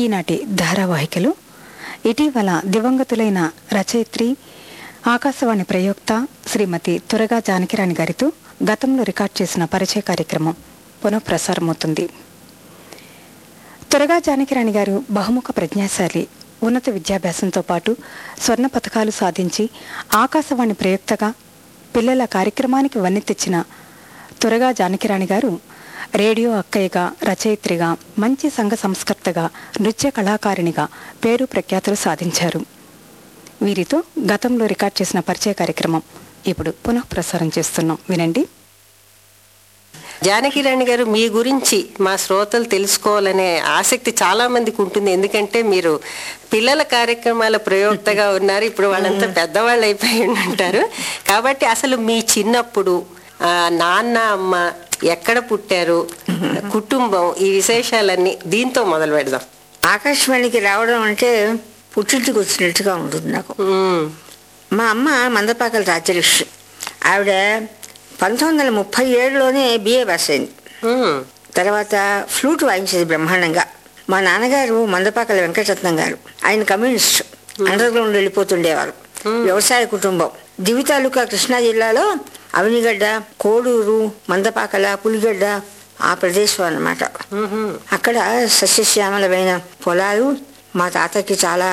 ఈనాటి ధారావాహికలు. ఇటీవల దివంగతులైన రచయిత్రి ఆకాశవాణి ప్రయోక్త శ్రీమతి తురగా జానకిరాణి గారితో గతంలో రికార్డ్ చేసిన పరిచయ కార్యక్రమం పునఃప్రసారమవుతుంది. త్వరగా జానకిరాణి గారు బహుముఖ ప్రజ్ఞాశాలి ఉన్నత విద్యాభ్యాసంతో పాటు స్వర్ణ పథకాలు సాధించి ఆకాశవాణి ప్రయోక్తగా పిల్లల కార్యక్రమానికి వన్నె తెచ్చిన త్వరగా జానకిరాణి గారు రేడియో అక్కయ్యగా రచయిత్రిగా మంచి సంఘ సంస్కర్తగా నృత్య కళాకారిణిగా పేరు ప్రఖ్యాతులు సాధించారు. వీరితో గతంలో రికార్డ్ చేసిన పరిచయ కార్యక్రమం ఇప్పుడు పునః ప్రసారం చేస్తున్నాం. వినండి. జానకిరాణి గారు మీ గురించి మా శ్రోతలు తెలుసుకోవాలనే ఆసక్తి చాలా మందికి ఉంటుంది. ఎందుకంటే మీరు పిల్లల కార్యక్రమాల ప్రయోక్తగా ఉన్నారు. ఇప్పుడు వాళ్ళంతా పెద్దవాళ్ళు అయిపోయి ఉంటారు. కాబట్టి అసలు మీ చిన్నప్పుడు నాన్న అమ్మ ఎక్కడ పుట్టారు కుటుంబం ఈ విశేషాలన్నీ దీంతో మొదలు పెడదాం. ఆకాశవాణికి రావడం అంటే పుట్టింటికి వచ్చినట్టుగా ఉంటుంది నాకు. మా అమ్మ మందపాకల రాజ్యలక్ష్మి. ఆవిడ పంతొమ్మిది వందల ముప్పై ఏడులోనే బిఏ పాస్ అయింది తర్వాత ఫ్లూట్ వాయించేది బ్రహ్మాండంగా. మా నాన్నగారు మందపాకల వెంకటరత్నం గారు. ఆయన కమ్యూనిస్ట్. Under ground వెళ్ళిపోతుండేవారు. వ్యవసాయ కుటుంబం. దివి తాలూకా కృష్ణా జిల్లాలో అవినిగడ్డ కోడూరు మందపాకల పులిగడ్డ ఆ ప్రదేశం అన్నమాట. అక్కడ సస్యశ్యామలమైన పొలాలు మా తాతకి చాలా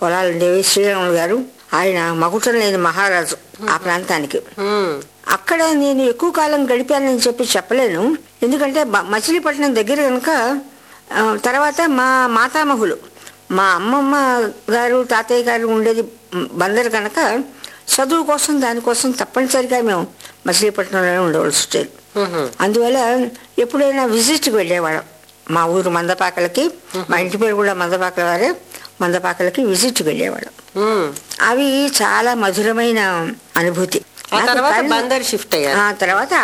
పొలాలు ఉండేవి. శ్రీరాములు గారు ఆయన మకుటం లేని మహారాజు ఆ ప్రాంతానికి. అక్కడ నేను ఎక్కువ కాలం గడిపానని చెప్పి చెప్పలేను. ఎందుకంటే మచిలీపట్నం దగ్గర కనుక తర్వాత మా మాతామహులు మా అమ్మమ్మ గారు తాతయ్య గారు ఉండేది బందరు కనుక చదువు కోసం దానికోసం తప్పనిసరిగా మేము మచిలీపట్నంలోనే ఉండవలసి వచ్చేది అందువల్ల ఎప్పుడైనా విజిట్కి వెళ్ళేవాళ్ళం. మా ఊరు మందపాకలకి మా ఇంటి పేరు కూడా మందపాకల వారే మందపాకలకి విజిట్కి వెళ్ళేవాళ్ళం. అవి చాలా మధురమైన అనుభూతి. బందర్ షిఫ్ట్ ఆ తర్వాత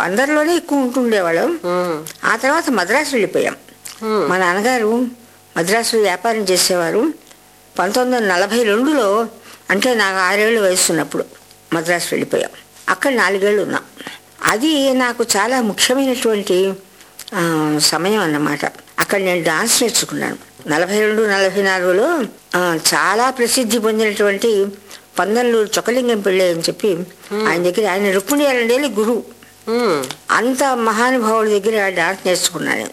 బందర్లోనే ఎక్కువ ఉంటుండేవాళ్ళం. ఆ తర్వాత మద్రాసు వెళ్ళిపోయాం. మా నాన్నగారు మద్రాసులో వ్యాపారం చేసేవారు. పంతొమ్మిది వందల నలభై రెండులో అంటే నాకు ఆరేళ్ళు వయసు ఉన్నప్పుడు మద్రాసు వెళ్ళిపోయాం. అక్కడ నాలుగేళ్ళు ఉన్నాం అది నాకు చాలా ముఖ్యమైనటువంటి సమయం అన్నమాట. అక్కడ నేను డాన్స్ నేర్చుకున్నాను. నలభై రెండు నలభై నాలుగులో చాలా ప్రసిద్ధి పొందినటువంటి పందల్లూరు చొక్కలింగం పెళ్ళి అని చెప్పి ఆయన దగ్గర ఆయన రుక్మిణి రెండేళ్ళు గురువు అంత మహానుభావుడి దగ్గర డాన్స్ నేర్చుకున్నాను. నేను.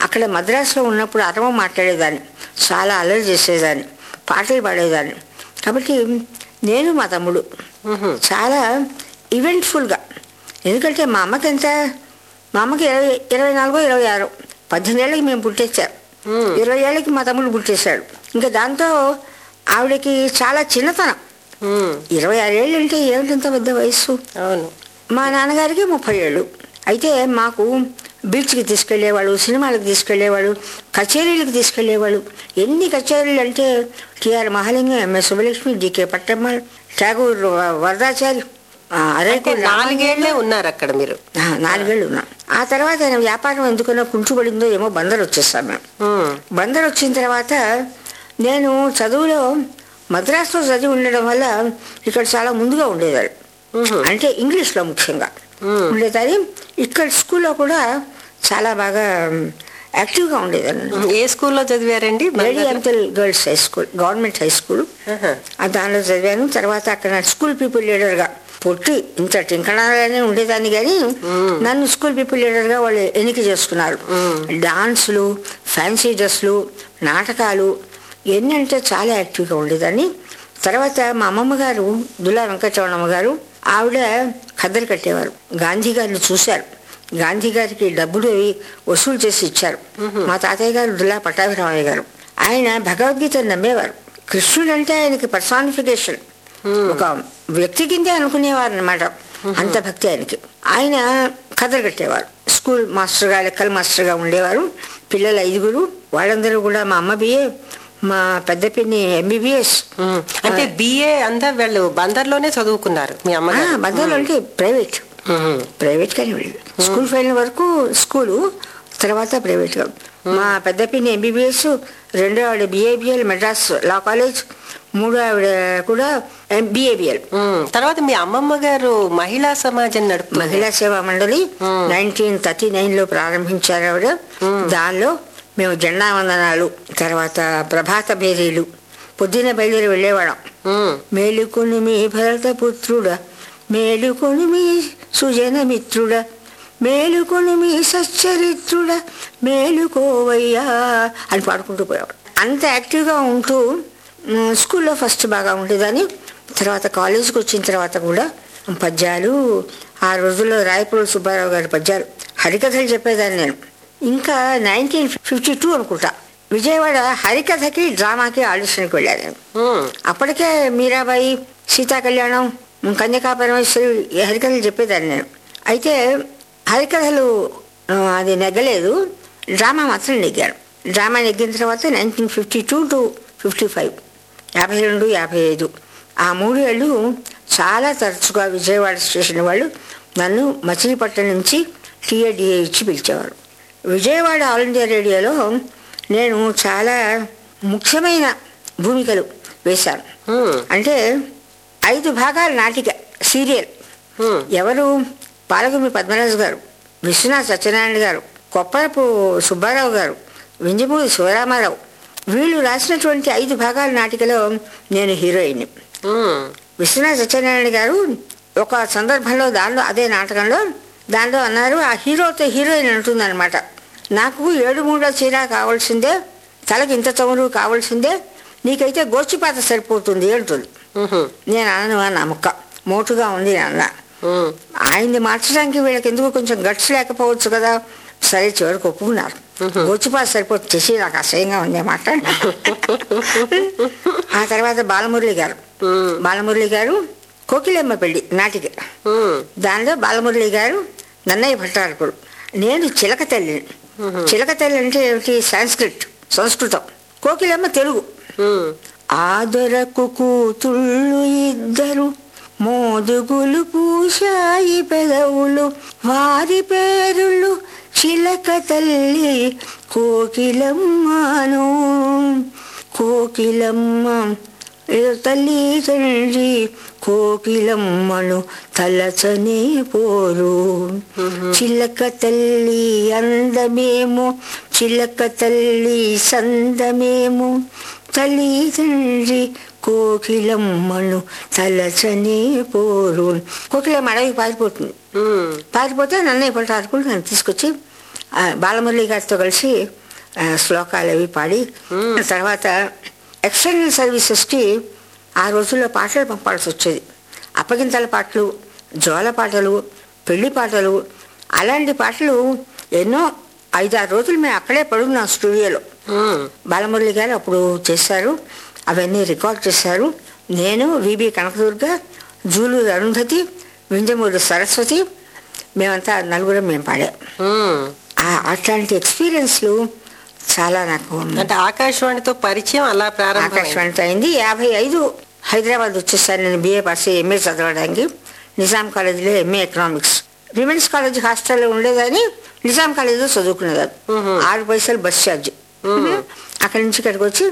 అక్కడ మద్రాసులో ఉన్నప్పుడు అరవ మాట్లాడేదాన్ని. చాలా అల్లరి చేసేదాన్ని. పాటలు పాడేదాన్ని. కాబట్టి నేను మా తమ్ముడు. చాలా ఈవెంట్ఫుల్గా ఎందుకంటే మా అమ్మకి ఎంత? మా అమ్మకి ఇరవై ఇరవై నాలుగో ఇరవై ఆరో. పద్దెనిమిది ఏళ్ళకి మేము Hmm. ఇరవై ఏళ్ళకి మా తమ్ముడు పుట్టేశాడు. ఇంకా దాంతో ఆవిడకి చాలా చిన్నతనం. ఇరవై ఆరేళ్ళు అంటే ఏమిటంత పెద్ద వయస్సు? అవును. మా నాన్నగారికి ముప్పై ఏళ్ళు. అయితే మాకు బీచ్కి తీసుకెళ్ళేవాడు సినిమాలకు తీసుకెళ్ళేవాడు కచేరీలకు తీసుకెళ్ళేవాడు ఎన్ని కచేరీలు అంటే TR Mahalingam MS Subbulakshmi decay Pattamma Tagore Varadachari అరేకూరు నాలుగేళ్ళే ఉన్నారు అక్కడ మీరు. నాలుగేళ్ళు ఉన్నాం. ఆ తర్వాత ఆయన వ్యాపారం ఎందుకనో కుంటుపడిందో ఏమో బందర్ వచ్చేస్తాం మేము. బందర్ వచ్చిన తర్వాత నేను చదువులో మద్రాసులో చదివి ఉండడం వల్ల ఇక్కడ చాలా ముందుగా ఉండేదాన్ని ఉహు, అంటే ఇంగ్లీష్లో ముఖ్యంగా. మ్మ్. ఉండేదాన్ని ఇక్కడ స్కూల్లో కూడా చాలా బాగా యాక్టివ్గా ఉండేదాన్ని. ఏ స్కూల్లో చదివారండి? Lady? ఎంతల్ girls high school government high school. దానిలో చదివాను. తర్వాత అక్కడ స్కూల్ పీపుల్ లీడర్గా పొట్టి ఇంత టింకణాలనే ఉండేదాన్ని కానీ నన్ను స్కూల్ పీపుల్ లీడర్గా వాళ్ళు ఎన్నిక చేసుకున్నారు. డాన్సులు ఫ్యాన్సీ డ్రెస్లు నాటకాలు ఎన్ని అంటే చాలా యాక్టివ్గా ఉండేదాన్ని. తర్వాత మా అమ్మమ్మ గారు దులా వెంకటరమణమ్మ గారు ఆవిడ ఖద్దరు కట్టేవారు. గాంధీ గారిని చూశారు. గాంధీ గారికి డబ్బులు వసూలు చేసి ఇచ్చారు. మా తాతయ్య గారు దులా పట్టాభిరామయ్య గారు. ఆయన భగవద్గీతను నమ్మేవారు. కృష్ణుడు అంటే ఆయనకి పర్సానిఫికేషన్ ఒక వ్యక్తి కిందే అనుకునేవారు అనమాట అంత భక్తి ఆయనకి. ఆయన కథలు కట్టేవారు. స్కూల్ మాస్టర్గా లెక్కల మాస్టర్గా ఉండేవారు. పిల్లలు ఐదుగురు. వాళ్ళందరూ కూడా మా అమ్మ బిఏ మా పెద్ద పిన్ని ఎంబీబీఎస్ అంటే బిఏ అంతా వాళ్ళు బందర్లోనే చదువుకున్నారు మీ అమ్మగారు మధ్యలో అంటే ప్రైవేట్. ప్రైవేట్ కానీ స్కూల్ వెళ్ళిన వరకు స్కూలు తర్వాత ప్రైవేట్గా మా పెద్ద పిన్ని ఎంబీబీఎస్ రెండో ఆవిడ బిఏబిఎల్ మెడ్రాస్ లా కాలేజ్ మూడో ఆవిడ కూడా బిఏబిఎల్ తర్వాత మీ అమ్మమ్మ గారు మహిళా సమాజం నడుపు మహిళా సేవా మండలి. నైన్టీన్ థర్టీ నైన్లో ప్రారంభించారు ఆవిడ. దానిలో మేము జెండా వందనాలు తర్వాత ప్రభాత బేరీలు పొద్దున్నే బయలుదేరి వెళ్ళేవాళ్ళం. మేలుకొని మీ భరత పుత్రుడ మేలుకొని మీ సుజన మిత్రుడ మేలుకొని మీ సచ్చరిత్రుడ మేలుకోవయ్యా అని పాడుకుంటూ పోయేవాడు అంత యాక్టివ్గా ఉంటూ స్కూల్లో ఫస్ట్ బాగా ఉండేదని తర్వాత కాలేజీకి వచ్చిన తర్వాత కూడా పద్యాలు ఆ రోజుల్లో రాయపూడి సుబ్బారావు గారి పద్యాలు హరికథలు చెప్పేదాన్ని నేను. ఇంకా నైన్టీన్ ఫిఫ్టీ టూ అనుకుంటా. విజయవాడ హరికథకి డ్రామాకి ఆడిషన్కి వెళ్ళాను. అప్పటికే మీరాబాయి సీతా కళ్యాణం కన్యకా పరమేశ్వరి హరికథలు చెప్పేదాన్ని నేను. అయితే హరికథలు అది నెగ్గలేదు. డ్రామా మాత్రం నెగ్గాను. డ్రామా నెగ్గిన తర్వాత nineteen fifty two to fifty five యాభై రెండు యాభై ఐదు ఆ మూడు ఏళ్ళు చాలా తరచుగా విజయవాడ స్టేషన్ వాళ్ళు నన్ను మచిలీపట్నం నుంచి టీఏడిఏ ఇచ్చి పిలిచేవారు. విజయవాడ ఆల్ ఇండియా రేడియోలో నేను చాలా ముఖ్యమైన భూమికలు వేశాను. అంటే ఐదు భాగాల నాటిక సీరియల్. ఎవరు? పాలగుమి పద్మరాజు గారు విశ్వనాథ్ సత్యనారాయణ గారు కొప్పరపు సుబ్బారావు గారు వింజమూరి శివరామారావు. వీళ్ళు రాసినటువంటి ఐదు భాగాల నాటికలో నేను హీరోయిన్ విశ్వనాథ్ సత్యనారాయణ గారు ఒక సందర్భంలో దానిలో అదే నాటకంలో దానిలో అన్నారు ఆ హీరోతో హీరోయిన్ అంటుందన్నమాట నాకు ఏడు మూడో చీర కావాల్సిందే తలకి ఇంత చమురు కావాల్సిందే నీకైతే గోచిపాత సరిపోతుంది ఉహు, నేను అనను నా ముక్క మోటుగా ఉంది అన్న. ఆయన్ని మార్చడానికి వీళ్ళకి ఎందుకు కొంచెం గట్స్ లేకపోవచ్చు కదా? సరే చివరికి ఒప్పుకున్నారు. గోచిపాత సరిపోతుంది. చేసి నాకు అసహ్యంగా ఉంది మాట. ఆ తర్వాత బాలమురళి గారు. బాలమురళి గారు కోకిలమ్మ పెళ్ళి నాటిక. దానిలో బాలమురళి గారు నన్నయ్య భట్టారకుడు. నేను చిలక తల్లిని. చిలక తల్లి అంటే ఏమిటి? సాంస్క్రిట్ సంస్కృతం. కోకిలమ్మ తెలుగు. ఆదరకు కూతుళ్ళు ఇద్దరు మోదుగులు పూశాయి పెదవులు వారి పేరులు చిలక తల్లి కోకిలమ్మను కోకిలమ్మ తల్లి తండ్రి కోకిలమ్మను తలచనే పోరు. చిలక తల్లి అందమేమో చిలక తల్లి సందమేమో. తల్లి తండ్రి కోకిలమ్మను తలచనే పోరు. కోకిలమ్మ అడవికి పారిపోతుంది. పారిపోతే నన్ను ఇప్పుడు ఆడుకుంటూ నన్ను తీసుకొచ్చి బాలమురళి గారితో కలిసి శ్లోకాలు అవి పాడి తర్వాత ఎక్స్టర్నల్ సర్వీసెస్కి ఆ రోజుల్లో పాటలు పంపాల్సి వచ్చేది. అప్పగింతల పాటలు జోల పాటలు పెళ్ళి పాటలు అలాంటి పాటలు ఎన్నో ఐదారు రోజులు మేము అక్కడే పడున్నాం స్టూడియోలో. బాలమురళి గారు అప్పుడు చేశారు. అవన్నీ రికార్డ్ చేశారు. నేను విబి కనకదుర్గ జూలు అరుంధతి వింజమూరి సరస్వతి మేమంతా నలుగురం మేము పాడాం. అట్లాంటి ఎక్స్పీరియన్స్లు చాలా నాకు అంటే ఆకాశవాణితో పరిచయం అలా ప్రారంభం ఆకాశవాణితో అయింది. యాభై ఐదు హైదరాబాద్ వచ్చేసాను నేను బిఏ పాస్ ఎంఏ చదవడానికి నిజాం కాలేజీలో ఎంఏ ఎకనామిక్స్ విమెన్స్ కాలేజ్ హాస్టల్లో ఉండేదాన్ని నిజాం కాలేజీలో చదువుకునేదాన్ని. ఆరు పైసలు బస్ ఛార్జ్. అక్కడి నుంచి ఇక్కడికి వచ్చి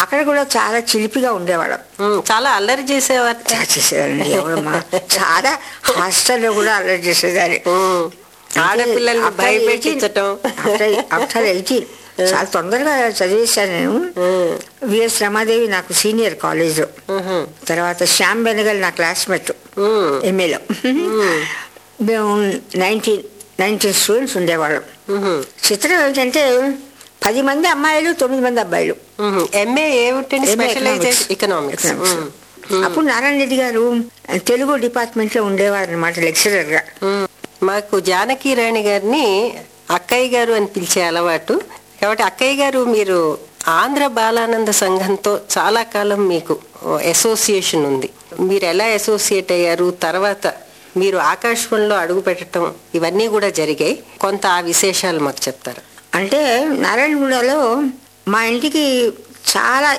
అక్కడ కూడా చాలా చిలిపిగా ఉండేవాళ్ళం. చాలా అల్లరి చేసేవారు. చేసేదాన్ని ఎవరమ్మా చాలా హాస్టల్లో కూడా అలర్ట్ చేసేదాన్ని. భయపెట్టించటం. ఆఫ్టర్ ఎయిటీన్ చాలా తొందరగా చదివేశాను నేను. విఎస్ రమాదేవి నాకు సీనియర్ కాలేజ్లో తర్వాత శ్యామ్ బెనగల్ నా క్లాస్మేట్. ఎంఏలో మేము. నైన్టీన్ నైన్టీన్ స్టూడెంట్స్ ఉండేవాళ్ళం. చిత్రం ఏంటంటే పది మంది అమ్మాయిలు తొమ్మిది మంది అబ్బాయిలు. ఎంఏ ఏమిటండి? ఎకనామిక్స్. అప్పుడు నారాయణ రెడ్డి గారు తెలుగు డిపార్ట్మెంట్లో ఉండేవారు అనమాట లెక్చరర్గా మాకు జానకి రాణి గారిని అక్కయ్య గారు అని పిలిచే అలవాటు కాబట్టి అక్కయ్య గారు మీరు ఆంధ్ర బాలానంద సంఘంతో చాలా కాలం మీకు అసోసియేషన్ ఉంది. మీరు ఎలా అసోసియేట్ అయ్యారు? తర్వాత మీరు ఆకాశవాణిలో అడుగు పెట్టడం ఇవన్నీ కూడా జరిగాయి. కొంత ఆ విశేషాలు మాకు చెప్తారు? అంటే నారాయణగూడలో మా ఇంటికి చాలా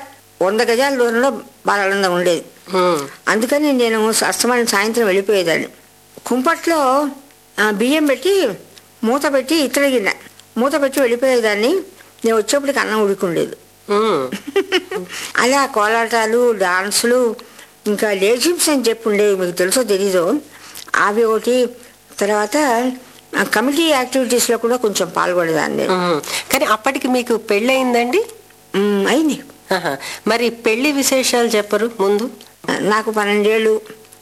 వంద గజాల దూరంలో బాలానందం ఉండేది. అందుకని నేను అస్తమానం సాయంత్రం వెళ్ళిపోయేదాన్ని. కుంపట్లో బియ్యం పెట్టి మూత పెట్టి ఇత్తడి గిన్నె. మూత పెట్టి వెళ్ళిపోయేదాన్ని నేను వచ్చేప్పటికి అన్నం ఉడికుండేది. అలా కోలాటాలు డాన్సులు ఇంకా లేజిమ్స్ అని చెప్పి ఉండేవి మీకు తెలుసో తెలీదో? అవి ఒకటి తర్వాత కమిటీ యాక్టివిటీస్లో కూడా కొంచెం పాల్గొనేదాన్ని. కానీ అప్పటికి మీకు పెళ్ళయిందండి? మ్, అయింది. మరి పెళ్ళి విశేషాలు చెప్పరు ముందు? నాకు పన్నెండేళ్ళు.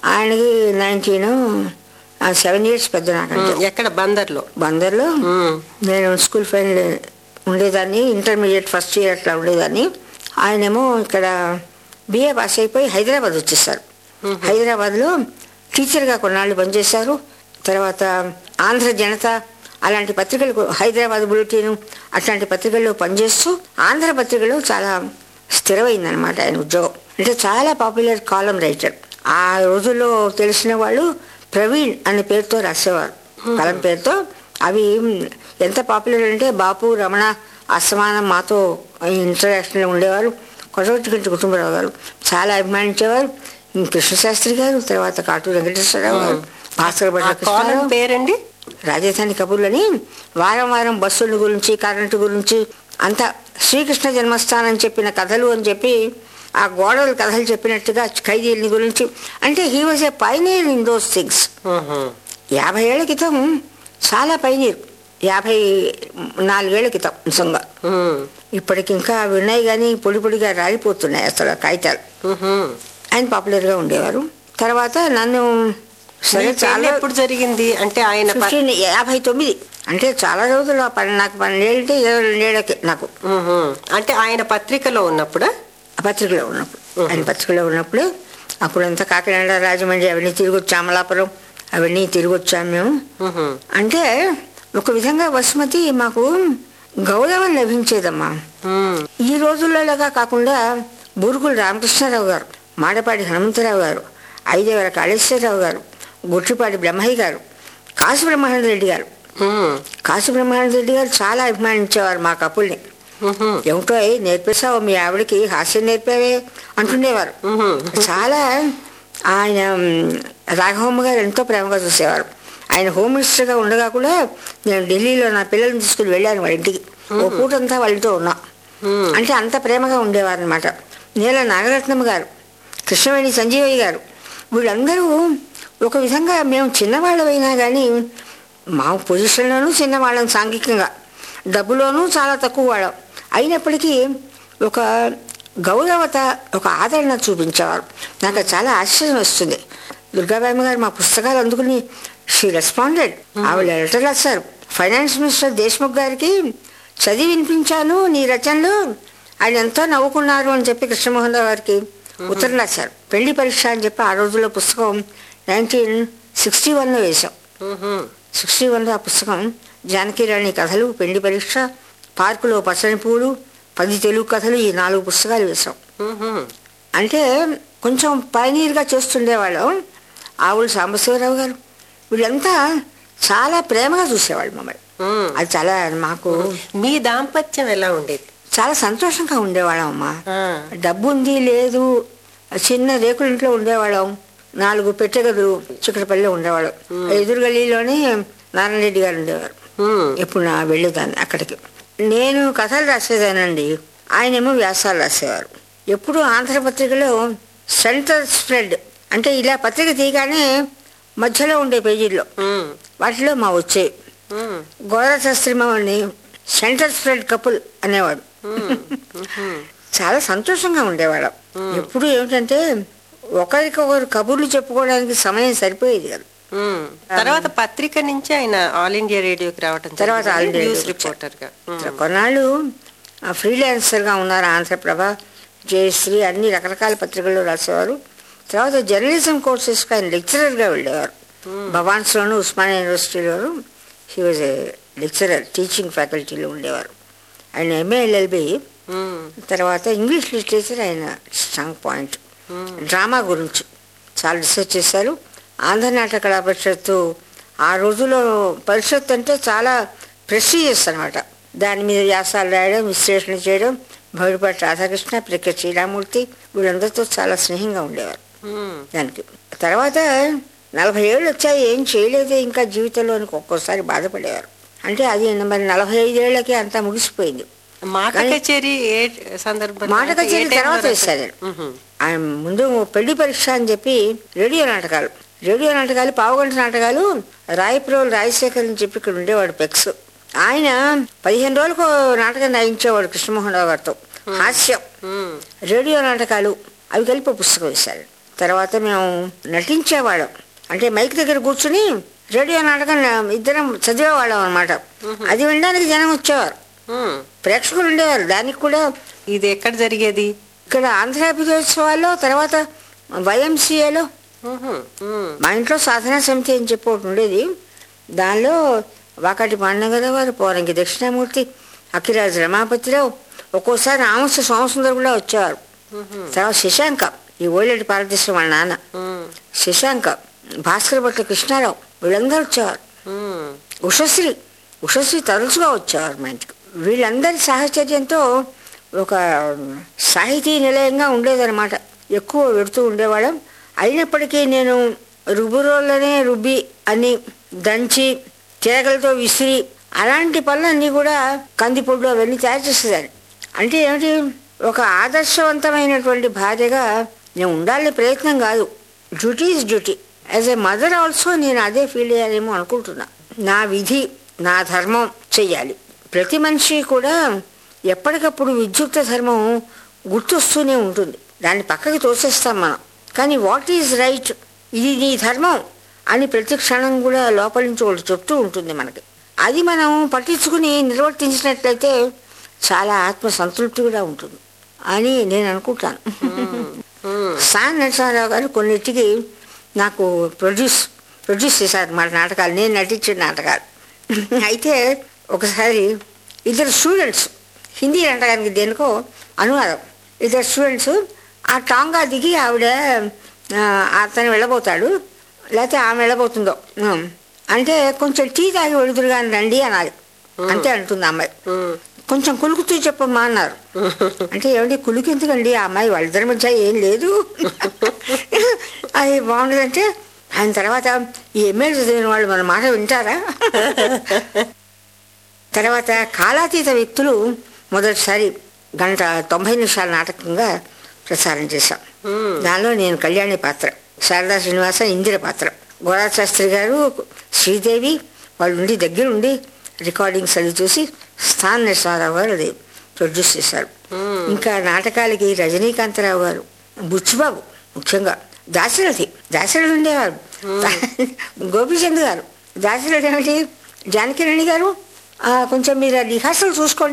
ఆయనకి నైన్టీన్. సెవెన్ ఇయర్స్ పెద్ద నాకంటే ఎక్కడ? బందర్లో. బందర్లో. ఉమ్. నేను స్కూల్ ఫ్రెండ్ ఉండేదాన్ని ఇంటర్మీడియట్ ఫస్ట్ ఇయర్ అట్లా ఉండేదాన్ని. ఆయనేమో ఇక్కడ బిఏ పాస్ అయిపోయి హైదరాబాద్ వచ్చేసారు. హైదరాబాద్లో టీచర్గా కొన్నాళ్ళు పనిచేశారు. తర్వాత ఆంధ్ర జనత అలాంటి పత్రికలు హైదరాబాద్ బులెటిన్ అట్లాంటి పత్రికల్లో పనిచేస్తూ ఆంధ్ర పత్రికలో చాలా స్థిరమైందనమాట ఆయన ఉద్యోగం. అంటే చాలా పాపులర్ కాలం రైటర్. ఆ రోజుల్లో తెలిసిన వాళ్ళు ప్రవీణ్ అనే పేరుతో రాసేవారు. కలం పేరుతో అవి ఎంత పాపులర్ అంటే బాపు రమణ అసమానం మాతో ఇంటరాక్షన్లో ఉండేవారు. కొట్టగొట్టుకుంటి కుటుంబరావు గారు చాలా అభిమానించేవారు. కృష్ణశాస్త్రి గారు తర్వాత కాటూరు వెంకటేశ్వరరావు గారు భాస్కర్ పేరండి? రాజధాని కబుర్లని వారం వారం బస్సుల గురించి కరెంటు గురించి అంతా శ్రీకృష్ణ జన్మస్థానం చెప్పిన కథలు అని చెప్పి ఆ గోడల కథలు చెప్పినట్టుగా ఖైదీలని గురించి. అంటే he was a pioneer in those things. యాభై ఏళ్ళ క్రితం చాలా పైనీర్ యాభై నాలుగేళ్ళ క్రితం నిజంగా. ఇప్పటికి ఇంకా అవి ఉన్నాయి కానీ పొడి పొడిగా రాలిపోతున్నాయి అసలు కాగితాలు. ఆయన పాపులర్గా ఉండేవారు. తర్వాత నన్ను సరే చాలా ఎప్పుడు జరిగింది? అంటే ఆయన యాభై తొమ్మిది. అంటే చాలా రోజులు నాకు పన్నెండేళ్ళు అంటే ఇరవై రెండేళ్ళకి నాకు. అంటే ఆయన పత్రికలో ఉన్నప్పుడా? పత్రికలో ఉన్నప్పుడు ఆయన పత్రికలో ఉన్నప్పుడు అప్పుడంతా కాకినాడ రాజమండ్రి అవన్నీ తిరిగి వచ్చాం అమలాపురం అవన్నీ తిరిగి వచ్చాము మేము. అంటే ఒక విధంగా వసుమతి మాకు గౌరవం లభించేదమ్మా. ఈ రోజుల్లోలాగా కాకుండా బూరుగులు రామకృష్ణారావు గారు మాడపాటి హనుమంతరావు గారు ఐదేవర కాళేశ్వరరావు గారు గుట్టిపాటి బ్రహ్మయ్య గారు కాశీ బ్రహ్మానంద రెడ్డి గారు. కాశీ బ్రహ్మానంద రెడ్డి గారు చాలా అభిమానించేవారు మా కపుల్ని. ఏమిటో "ఏయ్, నేర్పేశావు? మీ ఆవిడకి హాస్యం నేర్పావే అంటుండేవారు. చాలా ఆయన రాఘవమ్మ గారు ఎంతో ప్రేమగా చూసేవారు. ఆయన హోమ్ మినిస్టర్గా ఉండగా కూడా నేను ఢిల్లీలో నా పిల్లల్ని తీసుకుని వెళ్ళాను వాళ్ళ ఇంటికి. ఓ పూటంతా వాళ్ళతో ఉన్నా. అంటే అంత ప్రేమగా ఉండేవారు అనమాట నీల నాగరత్నమ్మ గారు కృష్ణవేణి సంజీవయ్య గారు వీళ్ళందరూ ఒక విధంగా మేము చిన్నవాళ్ళమైనా కానీ మా పొజిషన్లోనూ చిన్నవాళ్ళం సాంఘికంగా. డబ్బులోనూ చాలా తక్కువ వాళ్ళం. అయినప్పటికీ ఒక గౌరవత ఒక ఆదరణ చూపించేవారు. నాకు చాలా ఆశ్చర్యం వస్తుంది. దుర్గాబాయమ్మ గారు మా పుస్తకాలు అందుకుని షీ రెస్పాండెడ్. ఆవిడ లెటర్ రాశారు. ఫైనాన్స్ మినిస్టర్ దేశ్ముఖ్ గారికి చదివి వినిపించాను నీ రచనలు. ఆయన ఎంతో నవ్వుకున్నారు అని చెప్పి కృష్ణమోహన్ రావు గారికి ఉత్తరం రాశారు. పెళ్ళి పరీక్ష అని చెప్పి ఆ రోజుల్లో పుస్తకం నైన్టీన్ సిక్స్టీ వన్లో వేశాం. సిక్స్టీ వన్లో ఆ పుస్తకం జానకిరాణి కథలు పెళ్ళి పరీక్ష పార్కులో పచ్చని పూలు పది తెలుగు కథలు ఈ నాలుగు పుస్తకాలు వేశాం. ఉహు. అంటే కొంచెం పైనీర్గా చేస్తుండేవాళ్ళం ఆవులు సాంబశివరావు గారు. వీళ్ళంతా చాలా ప్రేమగా చూసేవాళ్ళు మమ్మల్ని. అది చాలా మాకు మీ దాంపత్యం ఎలా ఉండేది? చాలా సంతోషంగా ఉండేవాళ్ళం అమ్మా. డబ్బు ఉంది లేదు చిన్న రేకుల ఇంట్లో ఉండేవాళ్ళం. నాలుగు పెట్టెగదులు చిక్కడపల్లిలో ఉండేవాళ్ళం. ఎదురు గల్లీలోనే నారాయణ రెడ్డి గారు ఉండేవారు. ఎప్పుడు నా వెళ్ళేదాన్ని అక్కడికి. నేను కథలు రాసేదానండి. ఆయనేమో వ్యాసాలు రాసేవారు. ఎప్పుడు ఆంధ్రపత్రికలో సెంటర్ స్ప్రెడ్ అంటే ఇలా పత్రిక తీయగానే మధ్యలో ఉండే పేజీల్లో. వాటిలో మా వచ్చేవి ఉమ్. గోదా శాస్త్రిమావాడిని సెంటర్ స్ప్రెడ్ కపుల్ అనేవాడు. చాలా సంతోషంగా ఉండేవాళ్ళం. ఎప్పుడు ఏమిటంటే ఒకరికొకరు కబుర్లు చెప్పుకోవడానికి సమయం సరిపోయేది కదా. తర్వాత పత్రిక నుంచి ఆయన ఆల్ ఇండియా రేడియోకి రావటం తర్వాత. ఆల్ ఇండియా న్యూస్ రిపోర్టర్గా. కొన్నాళ్ళు ఫ్రీలాన్సర్గా ఉన్నారు ఆంధ్రప్రభ జయశ్రీ అన్ని రకరకాల పత్రికల్లో రాసేవారు. తర్వాత జర్నలిజం కోర్సెస్కి ఆయన లెక్చరర్గా వెళ్ళేవారు. భవాన్స్లోను Osmania యూనివర్సిటీలోను he was a lecturer teaching ఫ్యాకల్టీలో ఉండేవారు. ఆయన ఎంఏ ఎల్ఎల్బి ఉమ్. తర్వాత ఇంగ్లీష్ లిటరేచర్ ఆయన స్ట్రాంగ్ పాయింట్ డ్రామా గురించి చాలా రీసెర్చ్ చేశారు. ఆంధ్ర నాటక కళా పరిషత్తు ఆ రోజుల్లో పరిషత్ అంటే చాలా ప్రెస్టీజియస్ అనమాట దాని మీద వ్యాసాలు రాయడం విశ్లేషణ చేయడం భవిడిపాటి రాధాకృష్ణ ప్రఖ్య శ్రీరామూర్తి వీళ్ళందరితో చాలా స్నేహంగా ఉండేవారు. దానికి తర్వాత నలభై ఏళ్ళు వచ్చాయి ఏం చేయలేదే ఇంకా జీవితంలో ఒక్కోసారి బాధపడేవారు. అంటే అది మరి నలభై ఐదేళ్ళకి అంతా ముగిసిపోయింది. మాట కచేరీ ఏ సందర్భం మాట కచేరీ తర్వాత. ఆయన ముందు పెళ్ళి పరీక్ష అని చెప్పి రేడియో నాటకాలు రేడియో నాటకాలు పావుగంట నాటకాలు రాయపురోలు రాజశేఖర్ అని చెప్పి ఇక్కడ ఉండేవాడు పెక్స్. ఆయన పదిహేను రోజులకు నాటకం రాయించేవాడు కృష్ణమోహన్ రావు గారితో హాస్యం. రేడియో నాటకాలు అవి కలిపి పుస్తకం వేశారు. తర్వాత మేము నటించేవాళ్ళం. అంటే మైక్ దగ్గర కూర్చుని రేడియో నాటకం ఇద్దరం చదివేవాళ్ళం అనమాట అది వినడానికి జనం వచ్చేవారు. ప్రేక్షకులు ఉండేవారు. దానికి కూడా ఇది ఎక్కడ జరిగేది? ఇక్కడ ఆంధ్రప్రదేశ్వాల్లో తర్వాత వైఎంసీఏలో మా. ఇంట్లో సాధనా సమితి అని చెప్పి ఒకటి ఉండేది. దానిలో వాకాటి పాండగర వారు పోరంకి దక్షిణామూర్తి అఖిరాజు రమాపతిరావు ఒక్కోసారి ఆమస్య సోమసుందర్ కూడా వచ్చేవారు. తర్వాత శశాంక ఈ ఓళ్ళేటి పారదేశం వాళ్ళ నాన్న. శశాంక భాస్కర్ భట్ల కృష్ణారావు వీళ్ళందరూ వచ్చేవారు. ఉషశ్రీ ఉషశ్రీ తరచుగా వచ్చేవారు మా ఇంటికి. వీళ్ళందరి సాహచర్యంతో ఒక సాహితీ నిలయంగా ఉండేదన్నమాట. ఎక్కువ పెడుతూ ఉండేవాళ్ళం. అయినప్పటికీ నేను రుబురోళ్ళనే రుబ్బి అని దంచి తీగలతో విసిరి అలాంటి పనులన్నీ కూడా కందిపొడ్డు అవన్నీ తయారు చేసేదాన్ని. అంటే ఏమిటి? ఒక ఆదర్శవంతమైనటువంటి భార్యగా నేను ఉండాలని ప్రయత్నం కాదు. Duty is duty. As a mother also నేను అదే ఫీల్ అయ్యానేమో అనుకుంటున్నా. నా విధి నా ధర్మం చెయ్యాలి. ప్రతి మనిషి కూడా ఎప్పటికప్పుడు విద్యుక్త ధర్మం గుర్తొస్తూనే ఉంటుంది. దాన్ని పక్కకి తోసేస్తాం మనం. కానీ వాట్ ఈజ్ రైట్? ఇది నీ ధర్మం అని ప్రతి క్షణం కూడా లోపల నుంచి ఒకటి చెప్తూ ఉంటుంది మనకి. అది మనం పట్టించుకుని నిర్వర్తించినట్లయితే చాలా ఆత్మ సంతృప్తి కూడా ఉంటుంది అని నేను అనుకుంటాను. సాన్ నరసింహారావు గారు కొన్నిటికి నాకు ప్రొడ్యూస్ ప్రొడ్యూస్ చేశారు మా నాటకాలు. నేను నటించిన నాటకాలు. అయితే ఒకసారి ఇద్దరు స్టూడెంట్స్ హిందీ నాటకానికి దేనికో అనువాదం. ఇద్దరు స్టూడెంట్స్ ఆ టాంగా దిగి ఆవిడ అతను వెళ్ళబోతాడు. లేకపోతే ఆమె వెళ్ళబోతుందో. అంటే కొంచెం టీ తాగి వెడుదురుగా రండి అనాలి. అంతే అంటుంది అమ్మాయి. కొంచెం కులుకుతూ చెప్పమ్మా అన్నారు. అంటే ఏమండి కులుకు ఎందుకండి ఆ అమ్మాయి? వాళ్ళిద్దరి మధ్య ఏం లేదు. అది బాగుండదంటే ఆయన తర్వాత ఈ ఎమ్మెల్యే చదివిన వాళ్ళు మన మాట వింటారా? తర్వాత కాలాతీత వ్యక్తులు మొదటిసారి గంట తొంభై నిమిషాల నాటకంగా ప్రసారం చేశాం. దానిలో నేను కళ్యాణి పాత్ర శారదా శ్రీనివాస ఇందిర పాత్ర. గోరా శాస్త్రి గారు శ్రీదేవి వాళ్ళు ఉండి దగ్గర ఉండి రికార్డింగ్స్ అది చూసి స్థాన్ నరసింహారావు గారు అది ప్రొడ్యూస్ చేశారు. ఇంకా నాటకాలకి రజనీకాంతరావు గారు బుచ్చిబాబు ముఖ్యంగా దాశరథి దాశరథి ఉండేవారు. గోపీచంద్ గారు దాశరథి ఏమిటి? జానకిరణి గారు? కొంచెం మీరు రిహార్సల్ చూసుకోండి.